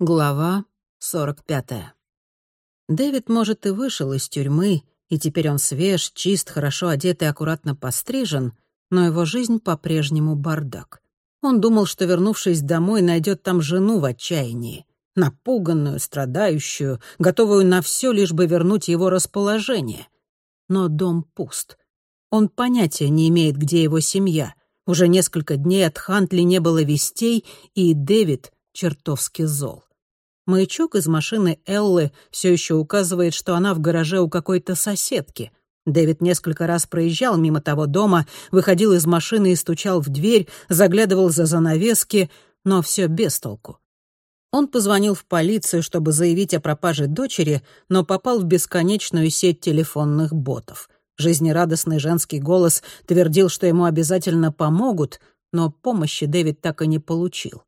Глава 45. Дэвид, может, и вышел из тюрьмы, и теперь он свеж, чист, хорошо одет и аккуратно пострижен, но его жизнь по-прежнему бардак. Он думал, что, вернувшись домой, найдет там жену в отчаянии, напуганную, страдающую, готовую на все, лишь бы вернуть его расположение. Но дом пуст. Он понятия не имеет, где его семья. Уже несколько дней от Хантли не было вестей, и Дэвид чертовски зол. Маячок из машины Эллы все еще указывает, что она в гараже у какой-то соседки. Дэвид несколько раз проезжал мимо того дома, выходил из машины и стучал в дверь, заглядывал за занавески, но все без толку. Он позвонил в полицию, чтобы заявить о пропаже дочери, но попал в бесконечную сеть телефонных ботов. Жизнерадостный женский голос твердил, что ему обязательно помогут, но помощи Дэвид так и не получил.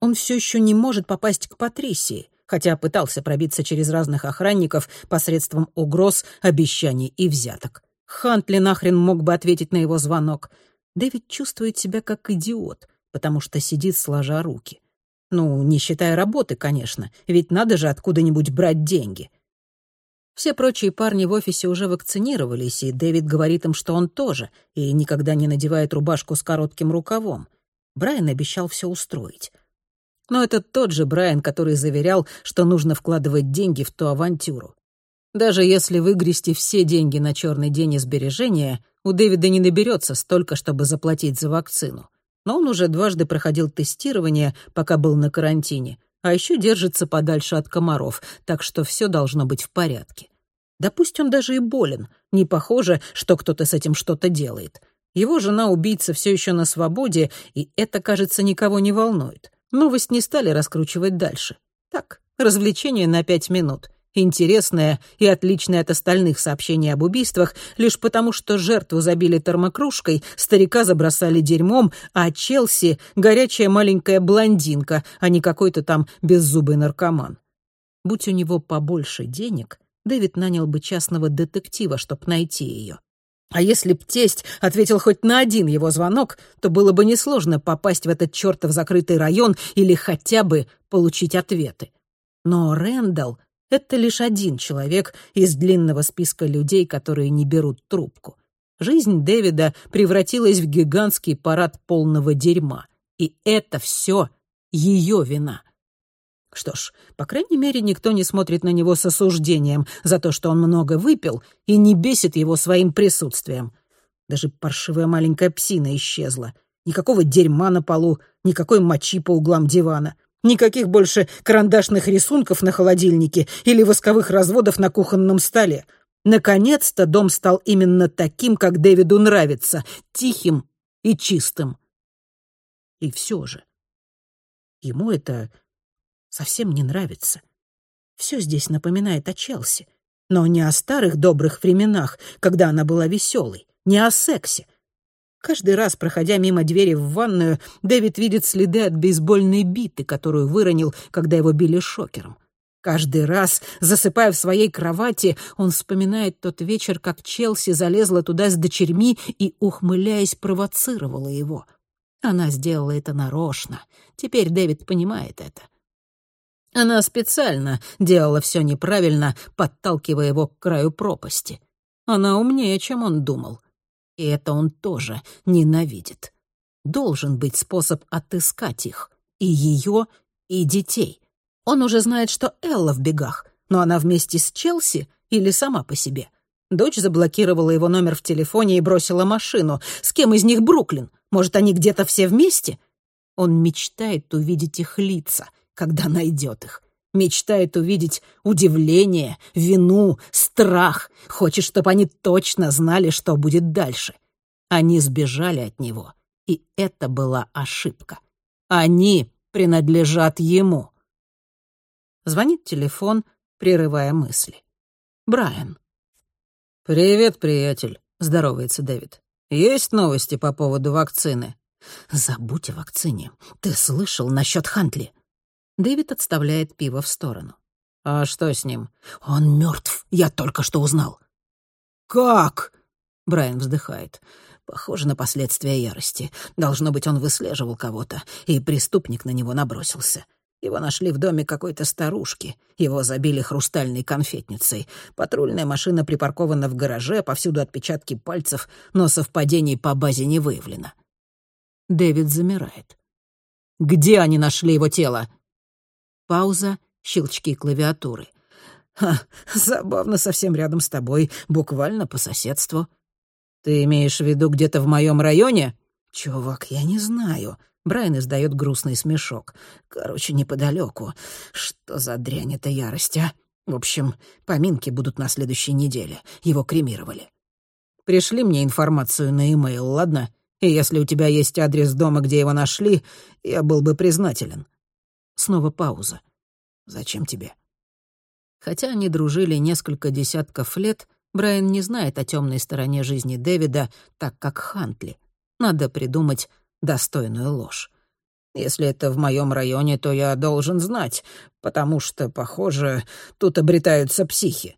Он все еще не может попасть к Патрисии, хотя пытался пробиться через разных охранников посредством угроз, обещаний и взяток. Хантли нахрен мог бы ответить на его звонок. Дэвид чувствует себя как идиот, потому что сидит сложа руки. Ну, не считая работы, конечно, ведь надо же откуда-нибудь брать деньги. Все прочие парни в офисе уже вакцинировались, и Дэвид говорит им, что он тоже, и никогда не надевает рубашку с коротким рукавом. Брайан обещал все устроить. Но это тот же Брайан, который заверял, что нужно вкладывать деньги в ту авантюру. Даже если выгрести все деньги на черный день и сбережения, у Дэвида не наберется столько, чтобы заплатить за вакцину. Но он уже дважды проходил тестирование, пока был на карантине, а еще держится подальше от комаров, так что все должно быть в порядке. Да пусть он даже и болен, не похоже, что кто-то с этим что-то делает. Его жена-убийца все еще на свободе, и это, кажется, никого не волнует. Новость не стали раскручивать дальше. Так, развлечение на пять минут. Интересное и отличное от остальных сообщений об убийствах лишь потому, что жертву забили термокружкой, старика забросали дерьмом, а Челси — горячая маленькая блондинка, а не какой-то там беззубый наркоман. Будь у него побольше денег, Дэвид нанял бы частного детектива, чтобы найти ее. А если б тесть ответил хоть на один его звонок, то было бы несложно попасть в этот чертов закрытый район или хотя бы получить ответы. Но Рэндалл — это лишь один человек из длинного списка людей, которые не берут трубку. Жизнь Дэвида превратилась в гигантский парад полного дерьма. И это все ее вина. Что ж, по крайней мере, никто не смотрит на него с осуждением за то, что он много выпил, и не бесит его своим присутствием. Даже паршивая маленькая псина исчезла. Никакого дерьма на полу, никакой мочи по углам дивана. Никаких больше карандашных рисунков на холодильнике или восковых разводов на кухонном столе. Наконец-то дом стал именно таким, как Дэвиду нравится, тихим и чистым. И все же. Ему это совсем не нравится. Все здесь напоминает о Челси, но не о старых добрых временах, когда она была веселой, не о сексе. Каждый раз, проходя мимо двери в ванную, Дэвид видит следы от бейсбольной биты, которую выронил, когда его били шокером. Каждый раз, засыпая в своей кровати, он вспоминает тот вечер, как Челси залезла туда с дочерьми и, ухмыляясь, провоцировала его. Она сделала это нарочно. Теперь Дэвид понимает это. Она специально делала все неправильно, подталкивая его к краю пропасти. Она умнее, чем он думал. И это он тоже ненавидит. Должен быть способ отыскать их. И ее, и детей. Он уже знает, что Элла в бегах, но она вместе с Челси или сама по себе. Дочь заблокировала его номер в телефоне и бросила машину. С кем из них Бруклин? Может, они где-то все вместе? Он мечтает увидеть их лица, когда найдет их. Мечтает увидеть удивление, вину, страх. Хочет, чтобы они точно знали, что будет дальше. Они сбежали от него, и это была ошибка. Они принадлежат ему. Звонит телефон, прерывая мысли. Брайан. «Привет, приятель», — здоровается Дэвид. «Есть новости по поводу вакцины?» «Забудь о вакцине. Ты слышал насчет Хантли?» Дэвид отставляет пиво в сторону. «А что с ним?» «Он мертв. Я только что узнал». «Как?» Брайан вздыхает. Похоже на последствия ярости. Должно быть, он выслеживал кого-то, и преступник на него набросился. Его нашли в доме какой-то старушки. Его забили хрустальной конфетницей. Патрульная машина припаркована в гараже, повсюду отпечатки пальцев, но совпадений по базе не выявлено. Дэвид замирает. «Где они нашли его тело?» Пауза, щелчки клавиатуры. «Ха, забавно совсем рядом с тобой, буквально по соседству». «Ты имеешь в виду где-то в моем районе?» «Чувак, я не знаю. Брайан издает грустный смешок. Короче, неподалеку. Что за дрянь эта ярость, а? В общем, поминки будут на следующей неделе. Его кремировали. Пришли мне информацию на e-mail, ладно? И если у тебя есть адрес дома, где его нашли, я был бы признателен. Снова пауза. Зачем тебе? Хотя они дружили несколько десятков лет, Брайан не знает о темной стороне жизни Дэвида, так как Хантли. Надо придумать достойную ложь. Если это в моем районе, то я должен знать, потому что, похоже, тут обретаются психи.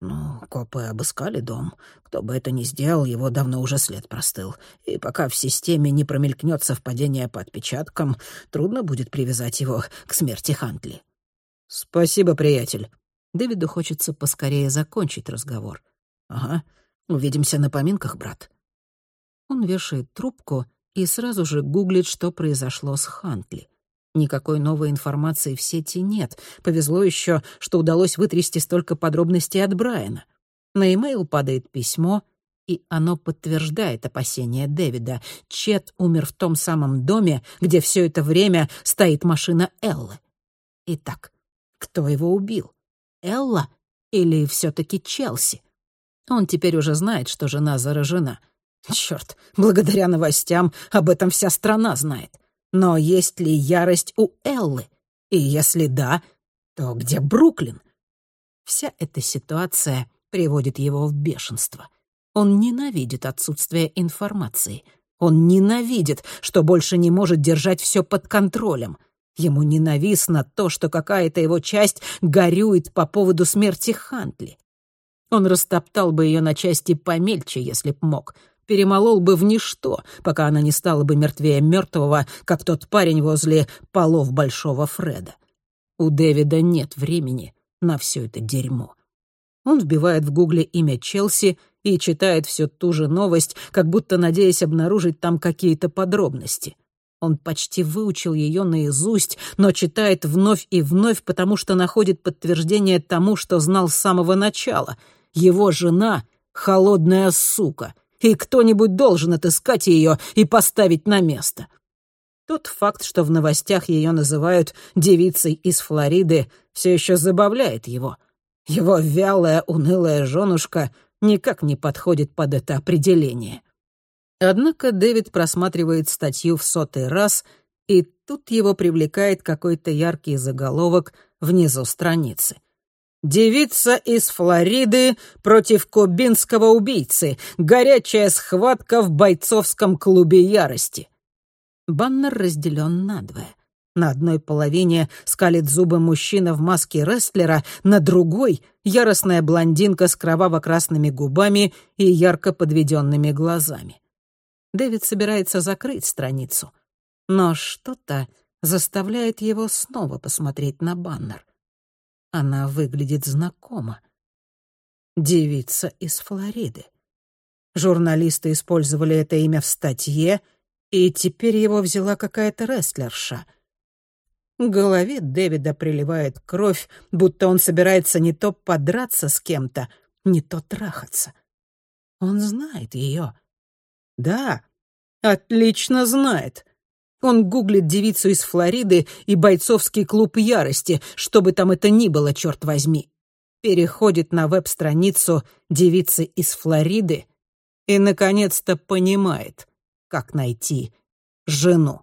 Ну, копы обыскали дом. Кто бы это ни сделал, его давно уже след простыл. И пока в системе не промелькнет совпадение по отпечаткам, трудно будет привязать его к смерти Хантли. «Спасибо, приятель». Дэвиду хочется поскорее закончить разговор. «Ага, увидимся на поминках, брат». Он вешает трубку и сразу же гуглит, что произошло с Хантли. Никакой новой информации в сети нет. Повезло еще, что удалось вытрясти столько подробностей от Брайана. На имейл падает письмо, и оно подтверждает опасения Дэвида. Чет умер в том самом доме, где все это время стоит машина Эллы. Итак, кто его убил? Элла или все-таки Челси? Он теперь уже знает, что жена заражена — Черт, благодаря новостям об этом вся страна знает. Но есть ли ярость у Эллы? И если да, то где Бруклин? Вся эта ситуация приводит его в бешенство. Он ненавидит отсутствие информации. Он ненавидит, что больше не может держать все под контролем. Ему ненавистно то, что какая-то его часть горюет по поводу смерти Хантли. Он растоптал бы ее на части помельче, если б мог — перемолол бы в ничто, пока она не стала бы мертвее мертвого, как тот парень возле полов Большого Фреда. У Дэвида нет времени на все это дерьмо. Он вбивает в гугле имя Челси и читает всю ту же новость, как будто надеясь обнаружить там какие-то подробности. Он почти выучил ее наизусть, но читает вновь и вновь, потому что находит подтверждение тому, что знал с самого начала. Его жена — холодная сука, и кто-нибудь должен отыскать ее и поставить на место. Тот факт, что в новостях ее называют девицей из Флориды, все еще забавляет его. Его вялая, унылая женушка никак не подходит под это определение. Однако Дэвид просматривает статью в сотый раз, и тут его привлекает какой-то яркий заголовок внизу страницы — Девица из Флориды против кубинского убийцы. Горячая схватка в бойцовском клубе ярости. Баннер разделен надвое. На одной половине скалит зубы мужчина в маске рестлера, на другой — яростная блондинка с кроваво-красными губами и ярко подведенными глазами. Дэвид собирается закрыть страницу, но что-то заставляет его снова посмотреть на баннер. Она выглядит знакомо. Девица из Флориды. Журналисты использовали это имя в статье, и теперь его взяла какая-то рестлерша. В голове Дэвида приливает кровь, будто он собирается не то подраться с кем-то, не то трахаться. Он знает ее. Да, отлично знает. Он гуглит девицу из Флориды и бойцовский клуб ярости, что бы там это ни было, черт возьми. Переходит на веб-страницу девицы из Флориды и, наконец-то, понимает, как найти жену.